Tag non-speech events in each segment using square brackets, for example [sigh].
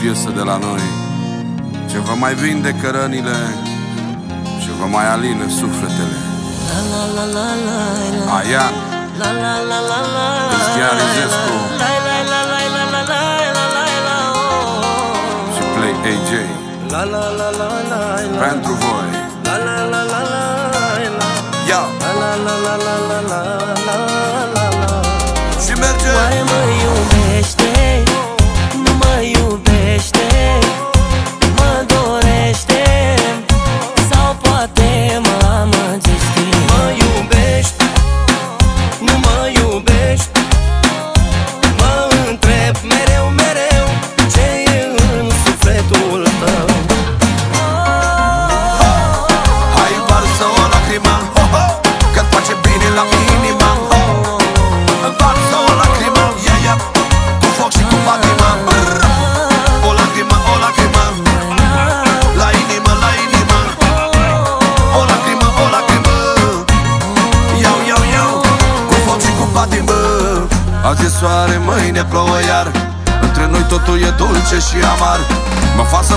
piesă de la noi Ce vă mai vindecă rănile Și vă mai alină sufletele Aian Cristian Rizescu Și Play AJ Pentru voi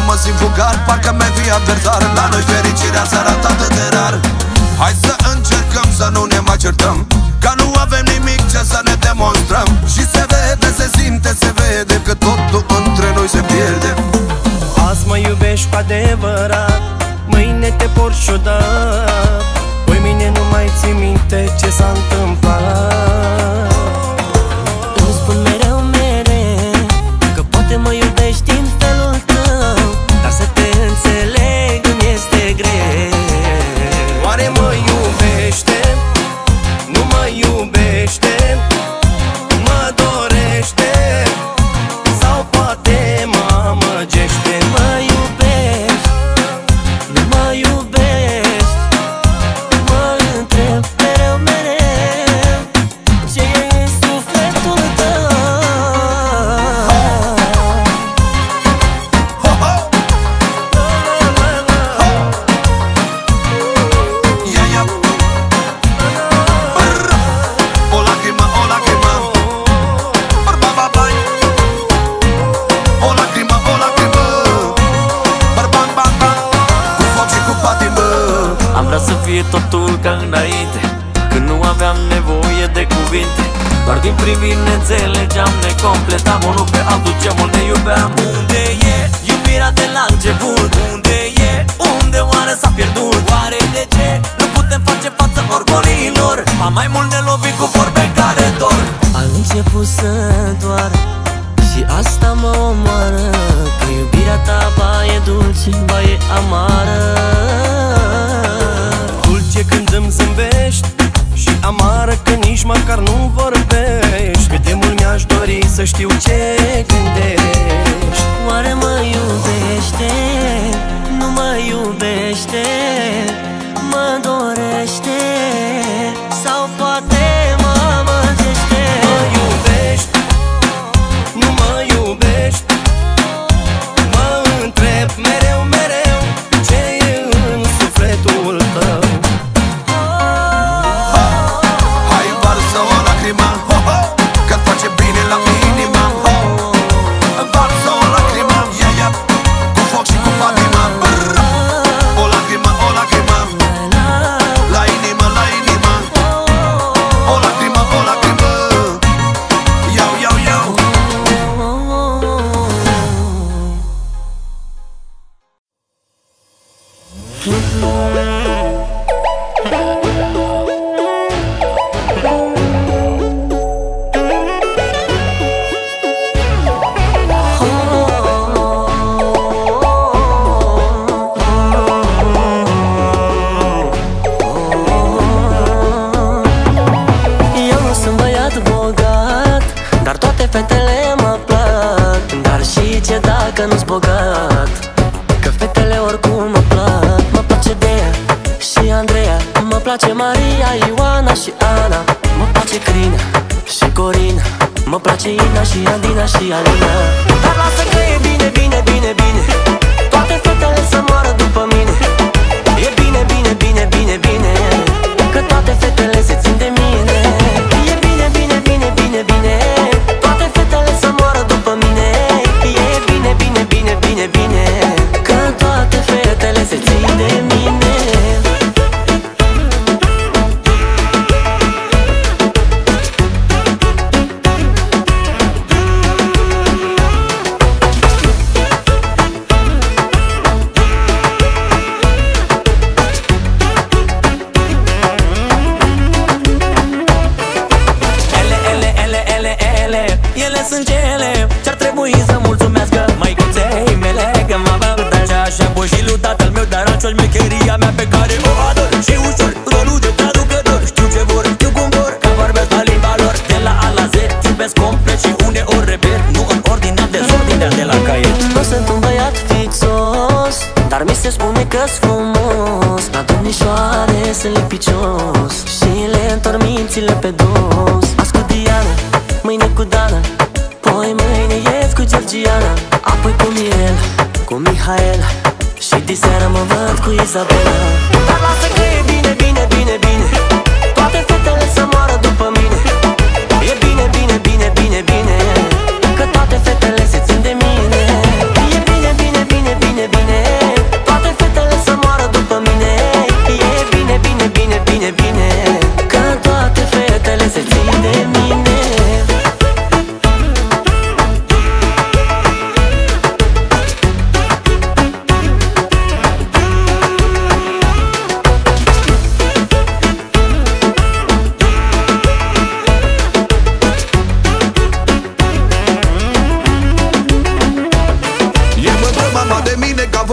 Mă fac să mă simt vulgar, parcă mi-ai fi adversar La noi fericirea se arată atât de rar Hai să încercăm să nu ne mai certăm Că nu avem nimic ce să ne demonstrăm. Și se vede, se simte, se vede Că totul între noi se pierde. Azi mă iubești cu adevărat Mâine te por ciudat. Păi mine nu mai ții minte ce s-a întâmplat nevoie de cuvinte Doar din priviri ne înțelegeam, ne completam Unul pe altul ce mult ne iubeam Unde e iubirea de la început? Unde e? Unde oare s-a pierdut? Oare de ce nu putem face față orgolilor? Ba mai mult ne lovim cu vorbe care dor A început să doar Și asta mă omoară Că iubirea ta ba e dulce, ba e amară Dulce când îmi zâmbești Și amară că nici măcar nu vorbești Cât de mult mi-aș dori să știu ce gândești Oare mă iubește? Nu mă iubește? Mă dorește? Sau poate Mm-hmm. mințile pe dos. Azi cu Diana, mâine cu Dana. Poi mâine ies cu Georgiana. Apoi cu Mirel, cu Mihael Și diseară mă văd cu Izabela.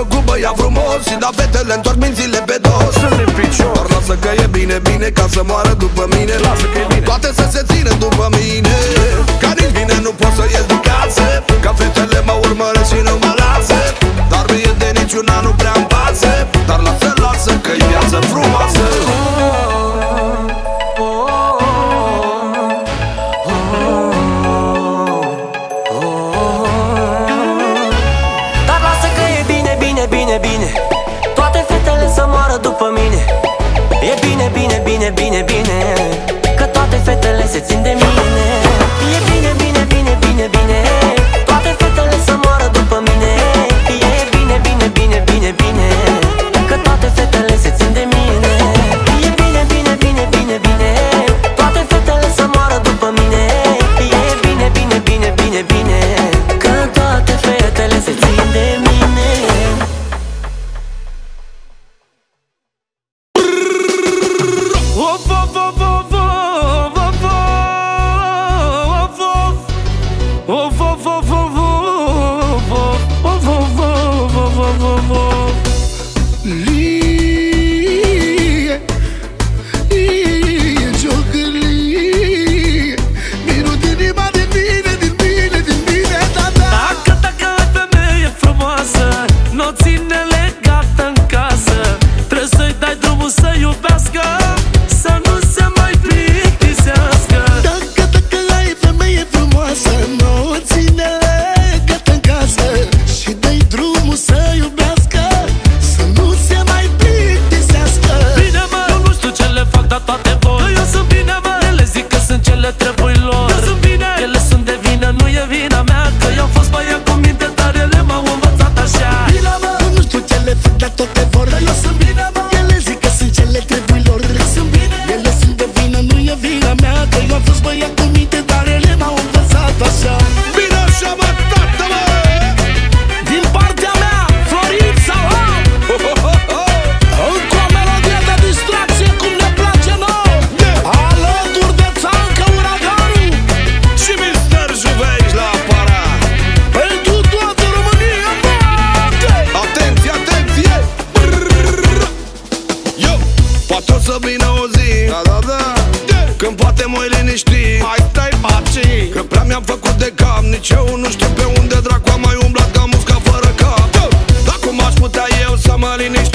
făcut băia frumos Și da fetele întorc mințile pe dos. Sunt în picior. Doar lasă că e bine, bine Ca să moară după mine. Lasă că e bine. Toate să se țină după mine. Ca nici mine nu pot să ies din casă Ca fetele mă urmăresc și nu mă lasă. Dar mie de niciuna nu prea-mi pasă Dar lasă, lasă că e viață frumoasă. calling it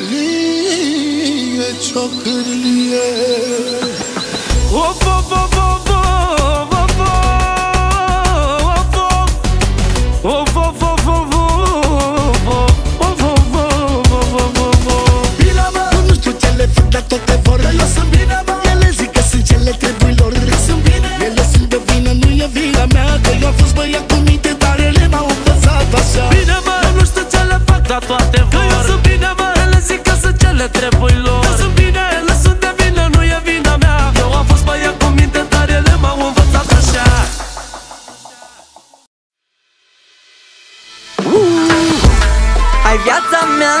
of, of, of, of, of, of, of, of. Bine, mă Eu nu știu ce le fac, dar toate vor Eu sunt bine, mă Ele zic că sunt cele trebuie lor Sunt bine Ele sunt de vină, nu e vina mea Că eu am fost băiat cu minte Dar ele m-au învățat așa Bine, mă, eu nu știu ce le fac, dar toate sunt cele trebuie lor. Eu sunt bine, ele sunt de vină, nu e vina mea. Eu am fost băiat cu minte, dar ele m-au învățat așa. Ai viața mea.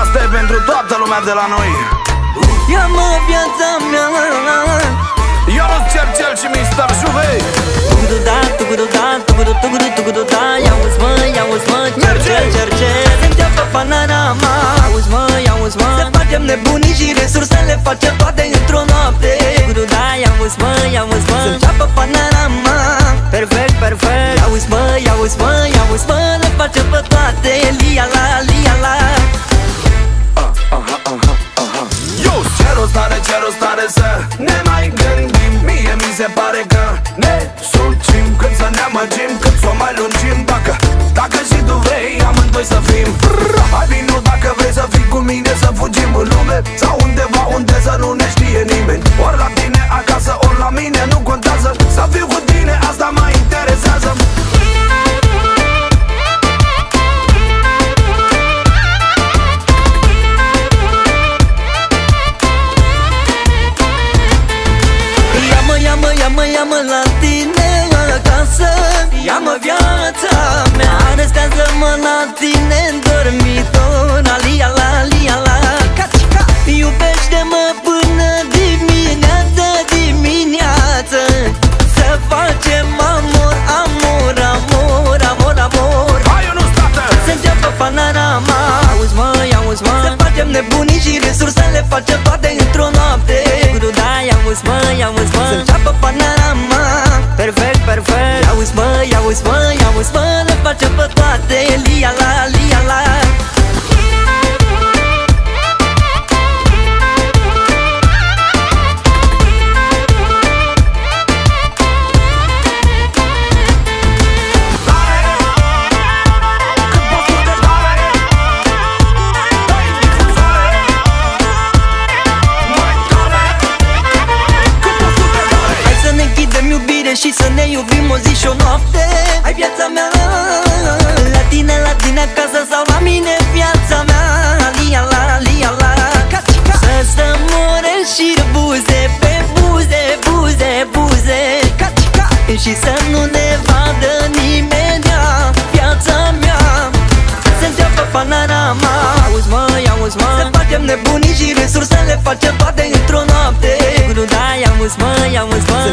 Asta e pentru toată lumea de la noi. Ia-mă viața mea. Ionuț Cercel și Mr. Juve Tugudu da, tugudu da, tugudu, tugudu, tugudu da Ia-uzi mă, ia-uzi mă, cercel, cercel! Se înceapă panorama Auzi mă, ia-uzi mă Să facem nebunii și resursele facem toate într-o noapte. Tugudu da, ia-uzi mă, ia-uzi mă Se înceapă panorama Perfect, perfect. Ia-uzi mă, ia-uzi mă, ia-uzi mă Le facem pe toate. Lia la, lia la. Eu ce rost are, ce rost are să ne mai gândim? Mie mi se pare că ne sucim Când să ne amăgim, cât nebunit și resursele să le facem toate într-o noapte. Nu da, ia mă, ia mă.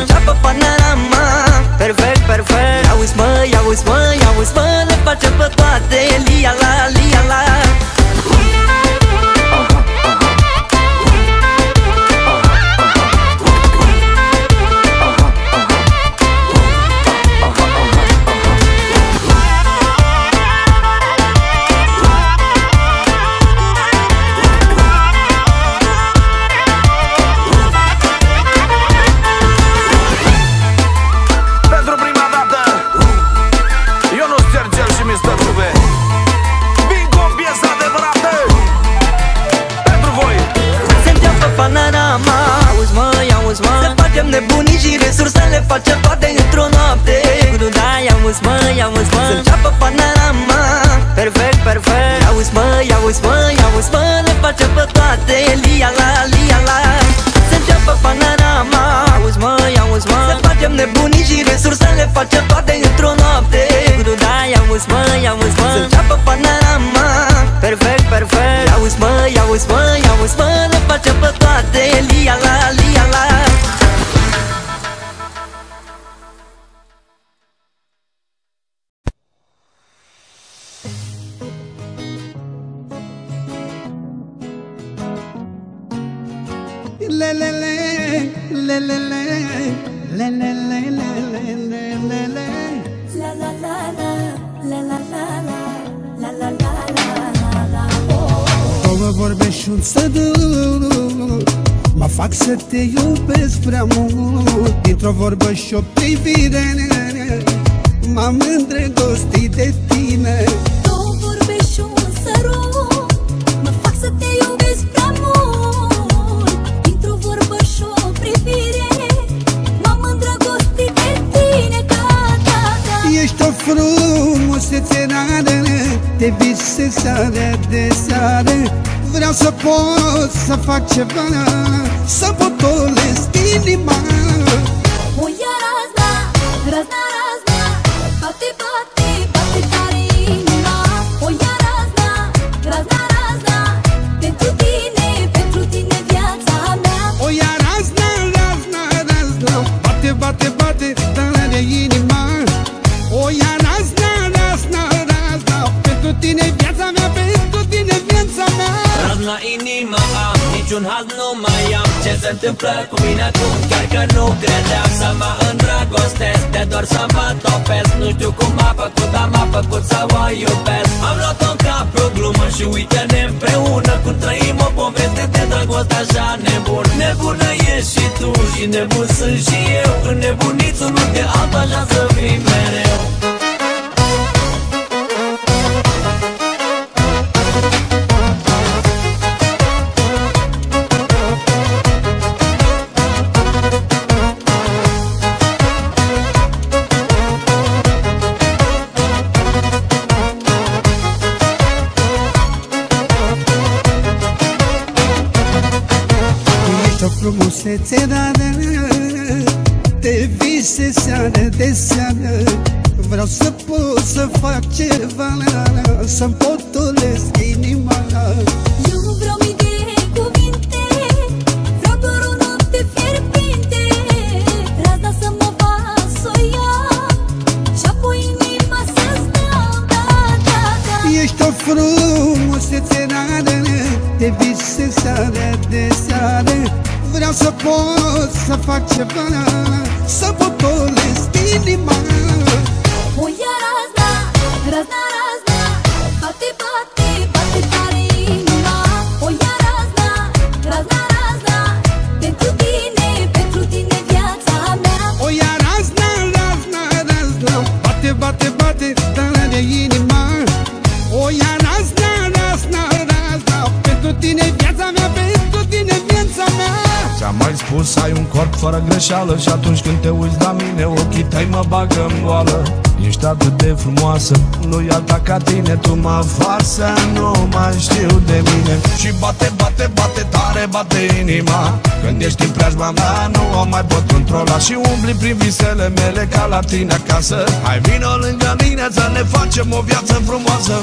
Vise sare de seară Vreau să pot să fac ceva Să potolesc inima niciun haz nu mai am Ce se întâmplă cu mine acum, chiar că nu credeam Să mă îndrăgostesc, de doar să mă topesc. Nu știu cum m-a făcut, dar m-a făcut să o iubesc. Am luat-o ca pe o glumă și uite-ne împreună. Cum trăim o poveste de dragoste așa nebun. Nebună ești și tu și nebun sunt și eu. Înnebuniți unul de altul așa să fii mereu frumusețe rară De vise seară de seară Vreau să pot să fac ceva Să-mi potolesc inima Eu nu vreau mii de cuvinte Vreau doar o noapte fierbinte. Razna să mă fac să o iau Și apoi inima să-ți dau Da, da, da. Ești o frumusețe rară De vise seară de seară Vreau să pot să fac ceva Să potolesc inima corp fără greșeală Și atunci când te uiți la mine, ochii tăi mă bagă în goală. Ești atât de frumoasă, nu-i alta ca tine Tu mă faci să nu mai știu de mine. Și bate, bate, bate tare, bate inima. Când ești în preajma mea, nu o mai pot controla. Și umbli prin visele mele ca la tine acasă. Hai vină lângă mine să ne facem o viață frumoasă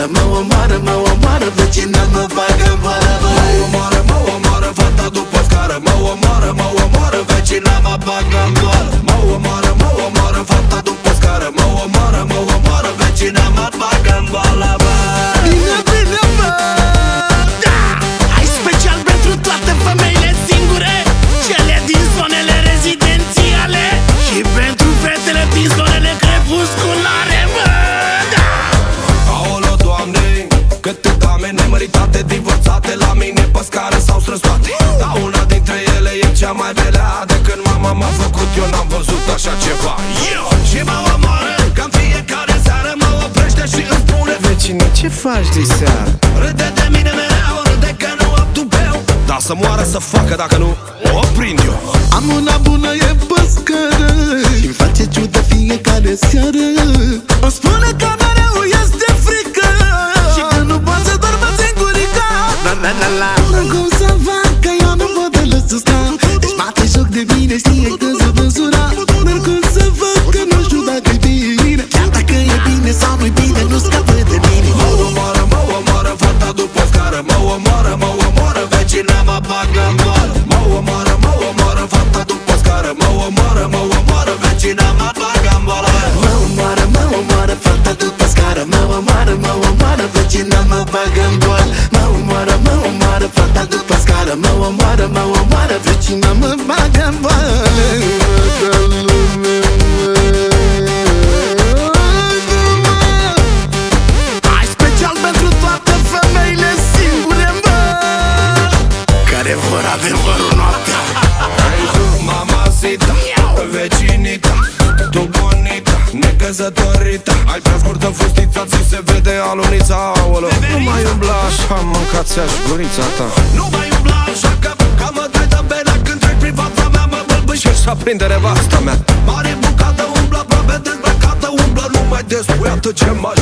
omoară, mă omoară, mă omoară Vecina mă bagă în vară Mă omoară, mă omoară, fata după scară Mă omoară, mă omoară, vecina mă bagă în vară. Mă omoară, mă omoară, fata după scară Mă omoară, mă omoară, vecina mă faci de seară? Râde de mine mereu, râde că nu am tubeu Dar să moară să facă dacă nu ți-aș gurița ta. Nu mai umbla așa că, că mă dai de bene Când trec prin fața mea mă bălbâșești Să prinde nevasta mea. Mare bucată umbla, aproape dezbrăcată Umblă numai despre atât ce m-aș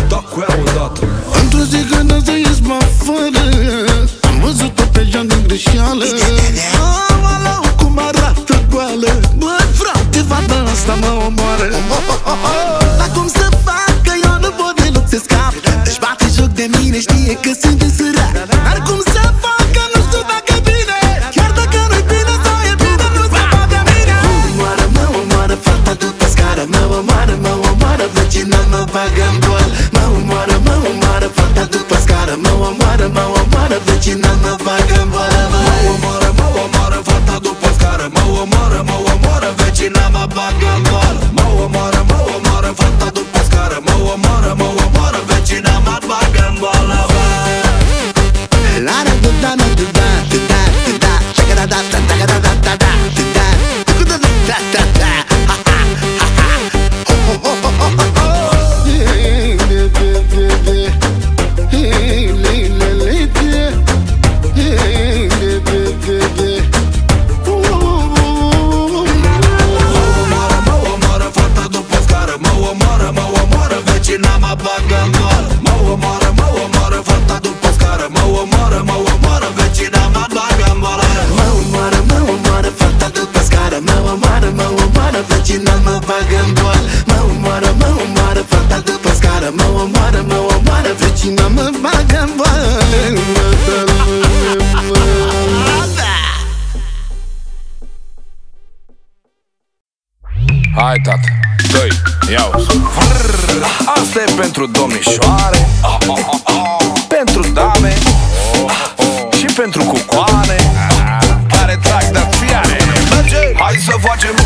facem uh,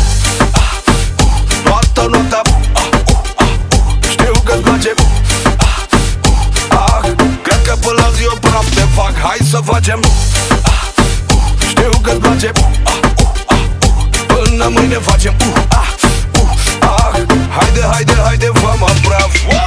uh, Toată noaptea uh, Știu că-ți place ah, Cred că până la zi eu praf te fac Hai să facem Știu că-ți place Până mâine facem ah, Haide, haide, haide, vă mă praf.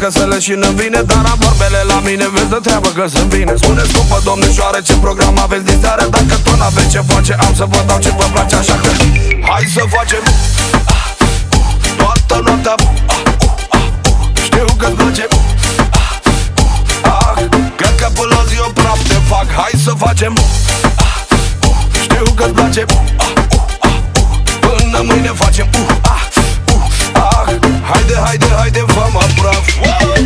că se nu vine Dar am vorbele la mine, vezi de treabă că sunt bine spune scupă domnișoare ce program aveți din seară? Dacă tot n-aveți ce face, am să vă dau ce vă place Așa că hai să facem. Ah, uh, toată noaptea ah, uh, ah, uh, Știu că-ți place. Cred că până la zi o praf te fac Hai să facem. Știu că-ți place. Până mâine facem. Uh, ah Haydi haydi haydi fama brav wow.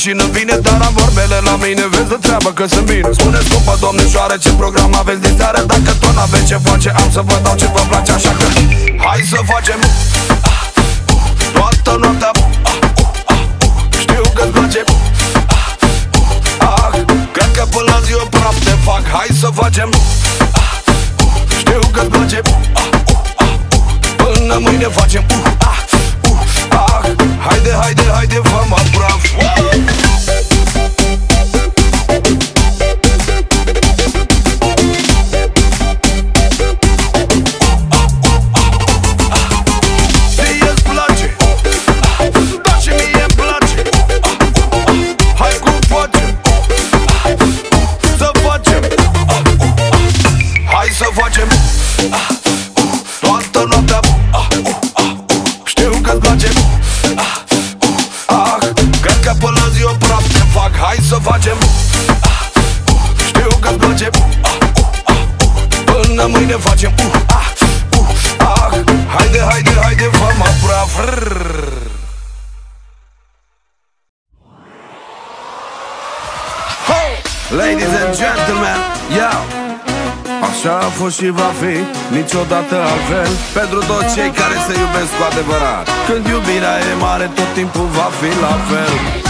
Parcă să le și vine Dar am vorbele la mine, vezi de treabă că sunt bine. Spune scumpă domnișoare ce program aveți din seară Dacă tot n-aveți ce face, am să vă dau ce vă place Așa că hai să facem. Ah, uh, Toată noaptea uh, uh, uh, Știu că-ți place. Uh, uh, ah, Cred că până la zi eu praf te fac Hai să facem. Ah, uh, Știu că-ți place. Uh, uh, uh, uh, Până mâine facem. Uh, ah, uh, și va fi niciodată altfel. Pentru toți cei care se iubesc cu adevărat Când iubirea e mare, tot timpul va fi la fel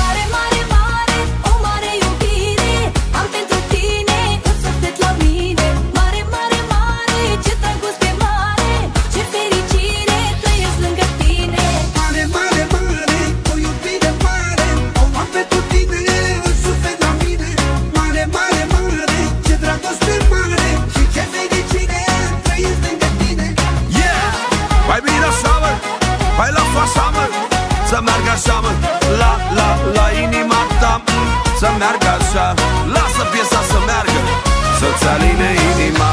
așa, mă. La, la, la inima ta mm, Să meargă așa. Lasă piesa să meargă Să-ți aline inima.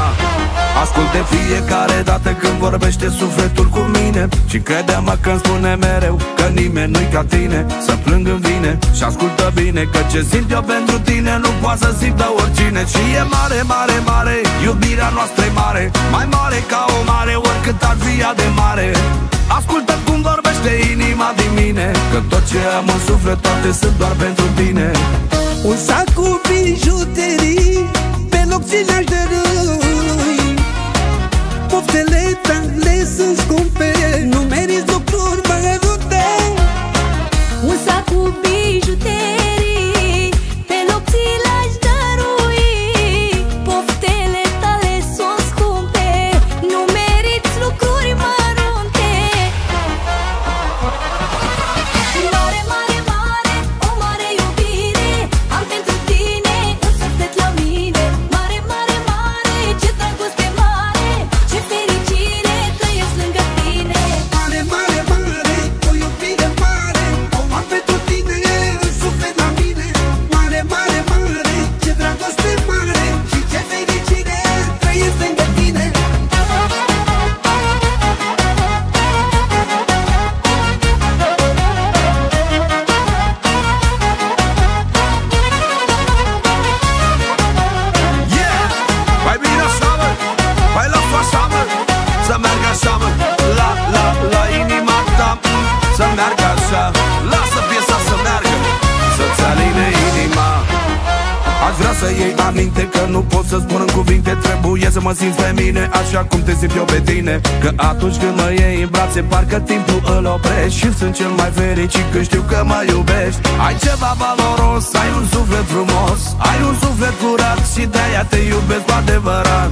Ascult de fiecare dată când vorbește sufletul cu mine. Și crede-mă că îmi spune mereu Că nimeni nu-i ca tine. Să plâng în vine și ascultă bine Că ce simt eu pentru tine nu poate să simtă oricine. Și e mare, mare, mare Iubirea noastră e mare. Mai mare ca o mare oricât ar fi ea de mare Ascultă cum vorbește inima din mine Că tot ce am în suflet toate sunt doar pentru tine. Un sac cu bijuterii Pe loc ți le-aș dărui. Poftele tale sunt scumpe Nu meriți lucruri mărunte. Un sac cu bijuterii simt eu pe tine Că atunci când mă iei în brațe parcă timpul îl oprești Și sunt cel mai fericit când știu că mă iubești. Ai ceva valoros, ai un suflet frumos Ai un suflet curat și de-aia te iubesc cu adevărat.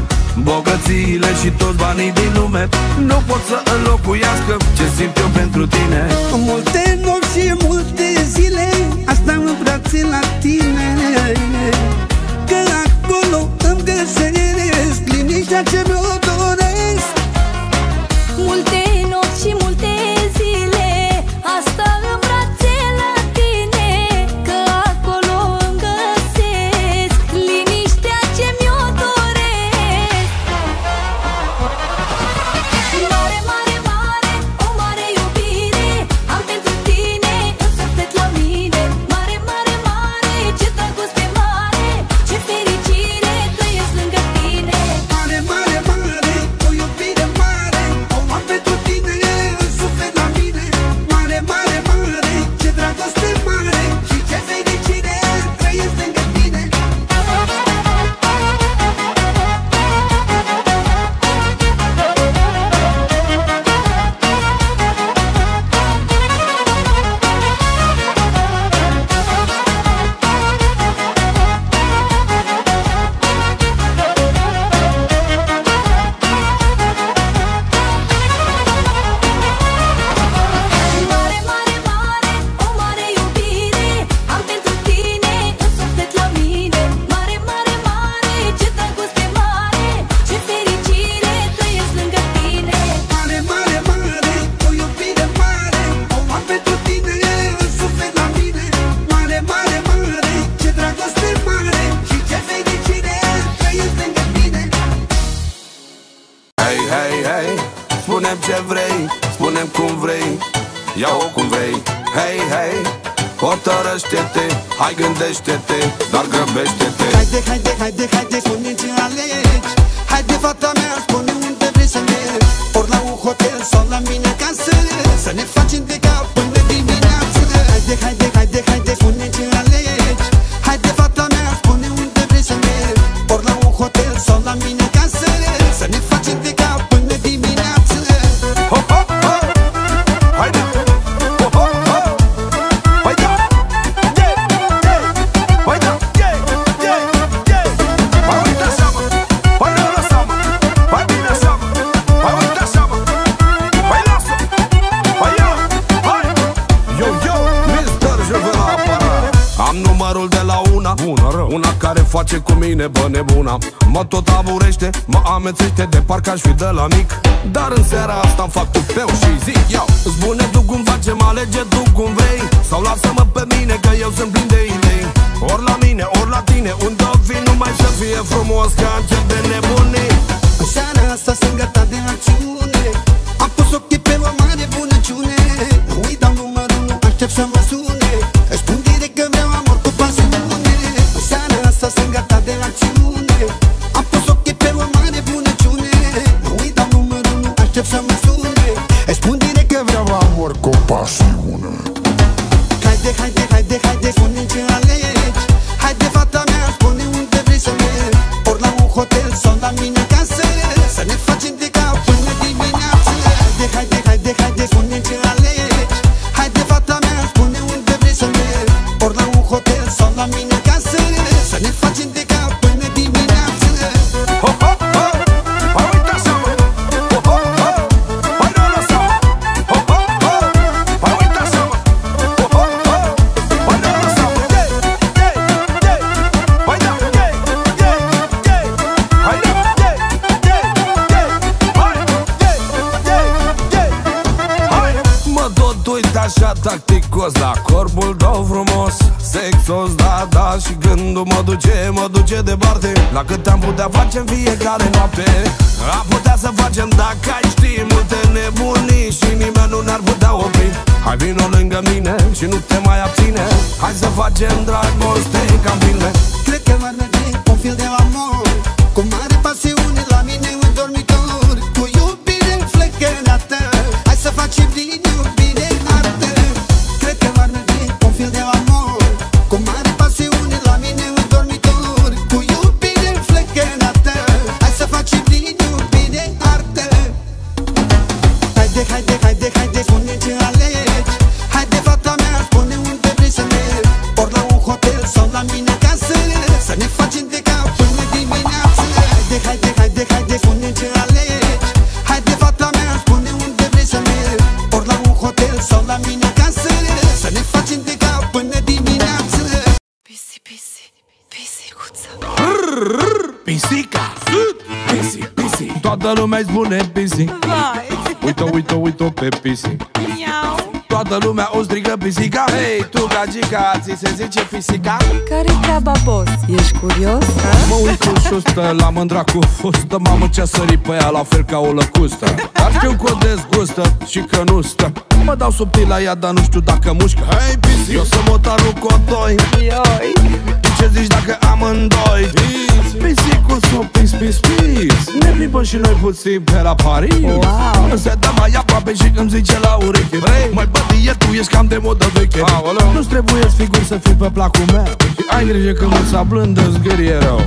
Bogățiile și toți banii din lume Nu pot să înlocuiască ce simt eu pentru tine. Multe nopți și multe zile Asta în brațe la tine. Că acolo îmi găsesc Liniștea ce mi-o doresc Multe nopți și multe sau cum vrei. Hei, hei, hotărăște-te Hai gândește-te, dar grăbește-te. Haide, haide, haide, haide, spune ce alegi. Haide, fata mea, spune unde vrei să mergi. Ori la un hotel sau la mine acasă Să ne facem de cap până dimineață. Haide, haide Mă tot aburește Mă amețește de parcă aș fi de la mic. Dar în seara asta îmi fac tupeu și zic Iau, spune tu cum facem, alege tu cum vrei. Sau lasă-mă pe mine că eu sunt plin de idei. Ori la mine, ori la tine Unde o fi numai să fie frumos Că încep de nebunii. În seara asta sunt gata de acțiune Am pus ochii uite-o pe pisi miau Toată lumea o strigă pisica Hei, tu gagica, ți se zice pisica? Care-i treaba, boss? Ești curios? Ha? Mă uit cu șustă la mândra cu fustă Mamă ce-a sărit pe ea la fel ca o lăcustă Dar știu că o dezgustă și că nu stă Mă dau subtil la ea, dar nu știu dacă mușcă. Hei, pisi, eu să mă taru cu o doi Ioi. Tu ce zici dacă amândoi? Pisicul s-o pis, pis, pis. Ne plimbăm și noi puțin pe la Paris. Wow. Nu se dă mai aproape și îmi zice la ureche. Hey. Măi bătie, tu ești cam de modă veche. Aoleu. Nu-ți trebuie figuri să fii pe placul meu. Și ai grijă când mâța blândă zgârie rău.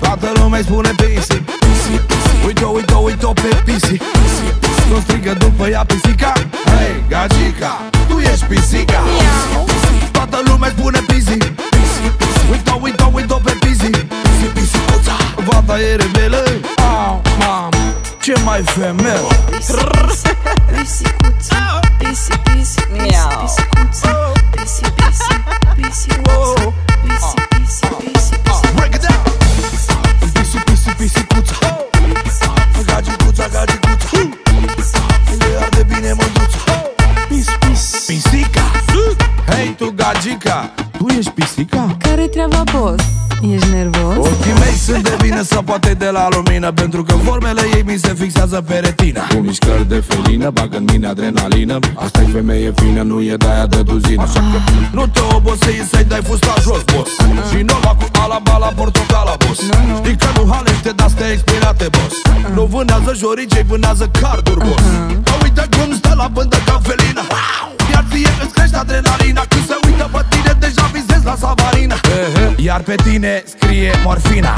Toată lumea îi spune pisi. Uite-o, uite-o, uite-o pe pisi Nu strigă după ea pisica. Hei, gagica, tu ești pisica. Toată lumea îți spune pisi. Uite-o, uite-o, uite-o pe pisi. Pisi, pisicuța Vata e rebelă Au, mam, ce mai femel să poate de la lumină Pentru că formele ei mi se fixează pe retina. Cu mișcări de felină, bag în mine adrenalină. Asta e femeie fină, nu e de-aia de duzină. Așa că Nu te obosei să-i dai fusta jos, boss. Și nova cu alaba la portocala, boss. Știi că nu halește, dar stă expirate, boss. Nu vânează joricei, vânează carduri, boss. Dar uite cum stă la bândă ca felina Iar ție îți crește adrenalina Când se uită pe tine, deja visezi la savarina Iar pe tine scrie morfina.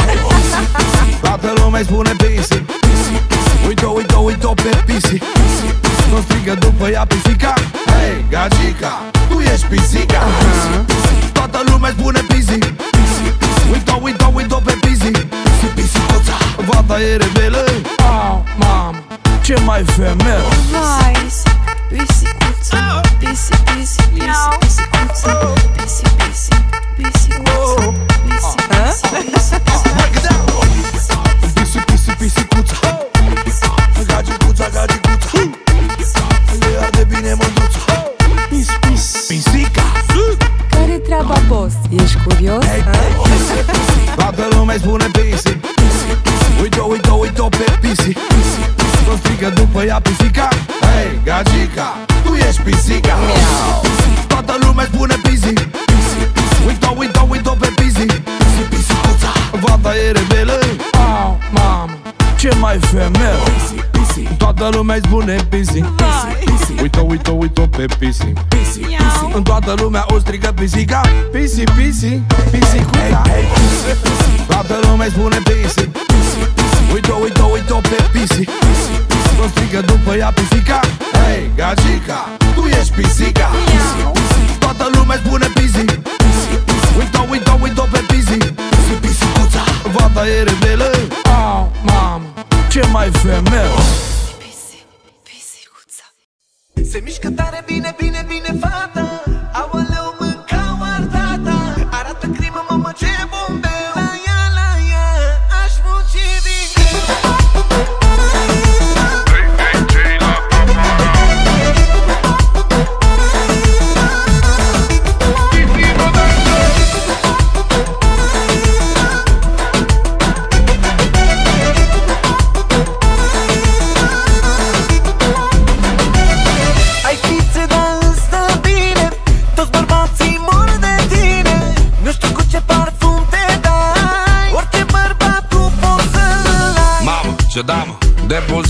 [laughs] Toată lumea îi spune pisi Uite-o, uite-o, uite-o pe pisi Nu strigă după ea pisica. Hei, gagica, tu ești pisica. Toată lumea îți spune pisi Uite-o, uite-o, uite-o pe pisi Pisi, pisicuța Vata e rebelă Au, mam, ce mai femeie Vai, pisicuță Pisi, pisi, pisi, pisicuță Pisi, pisi, pisicuță Pisi, pisi, pisi, Break it down Pisi, pisi, pisicuța Gagicuța, gagicuța Le arde bine mândruța Pisi, pisi, pisica. Care-i treaba, boss? Ești curios? Hey, Toată lumea îi spune pisi. Uite-o, uite-o, uite-o pe pisi. Nu strigă după ea pisica. Hei, gagica, tu ești pisica. Toată lumea îi spune pisi. Uite-o, uite-o, uite-o pe pisi. Pisi, pisicuța Vata e rebelă. Au, mam, ce mai femeie? Toată lumea îi spune pisi. Uite-o, uite-o, uite-o pe pisi. În toată lumea o strigă pisica. Pisi, pisi, pisicuța Toată lumea îi spune pisi. Uite-o, uite-o, uite-o pe pisi. Nu strigă după ea pisica. Hei, gagica, tu ești pisica. Toată lumea îi spune pisi. Uite-o, uite-o, uite-o pe pisi. Pisi, pisicuța Vata e rebelă? Au, mam, ce mai femeie Se mișcă tare bine, bine, bine fata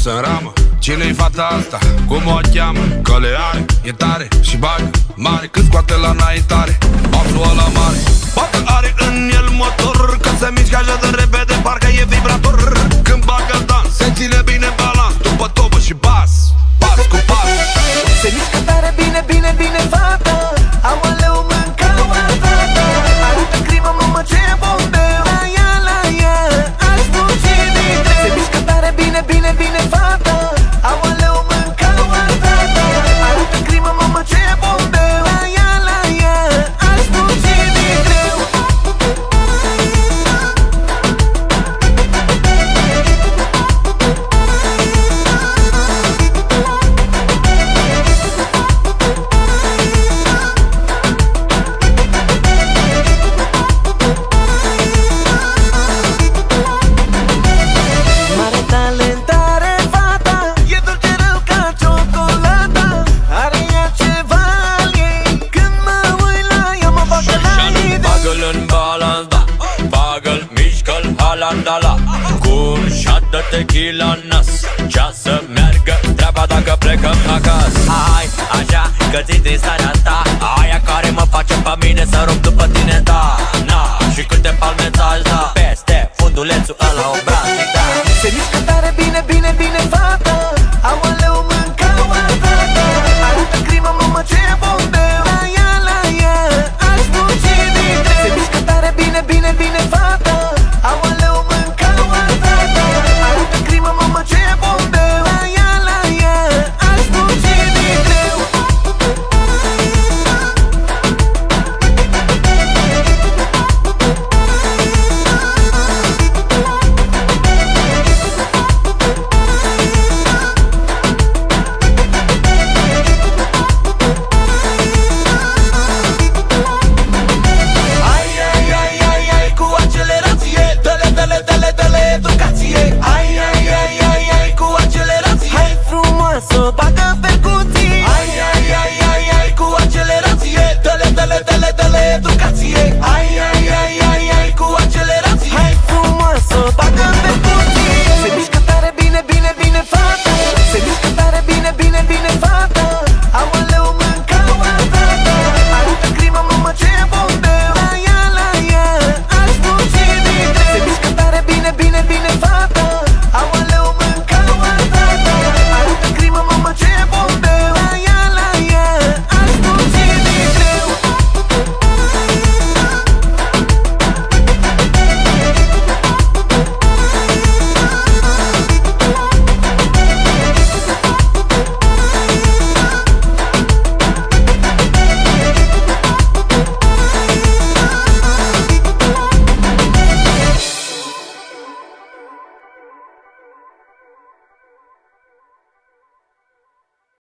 pus în ramă Cine-i fata asta? Cum o cheamă? Că le are, e tare și bagă mare Când scoate la înaintare Pasul ăla mare Poate are în el motor Că se mișcă așa de repede Parcă e vibrator